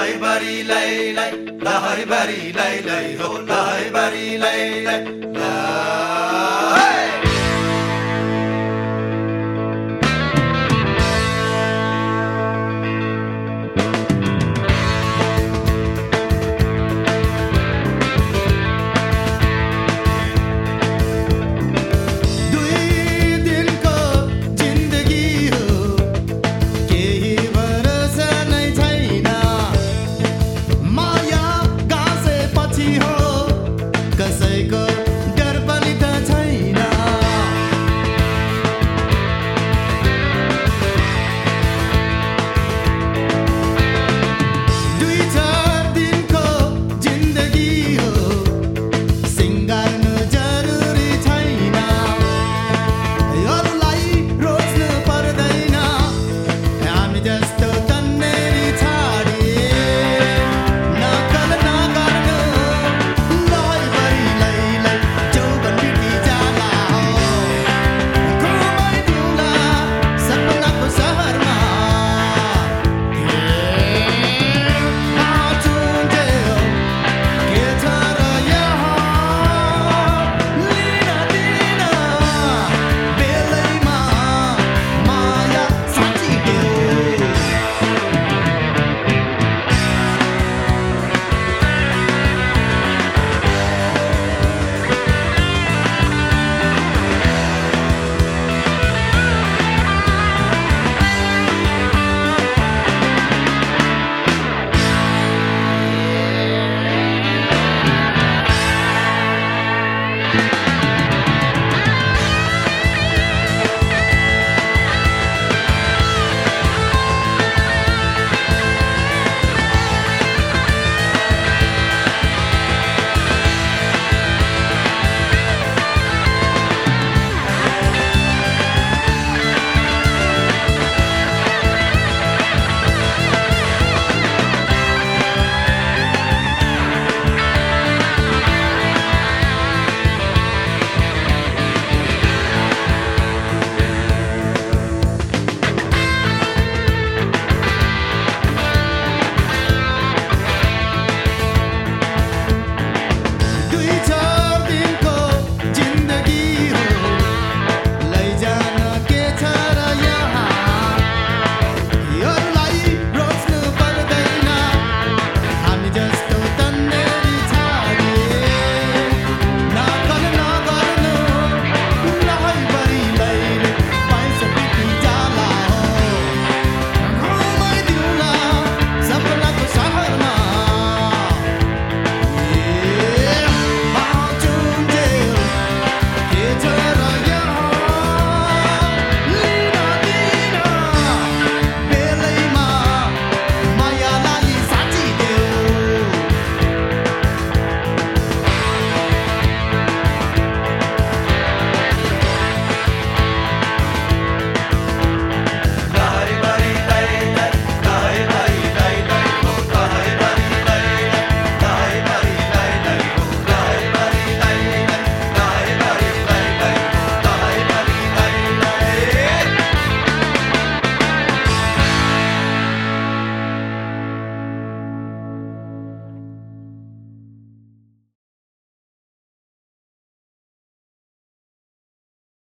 hai bari lai lai la bari lai lai ho, la bari lai lai la.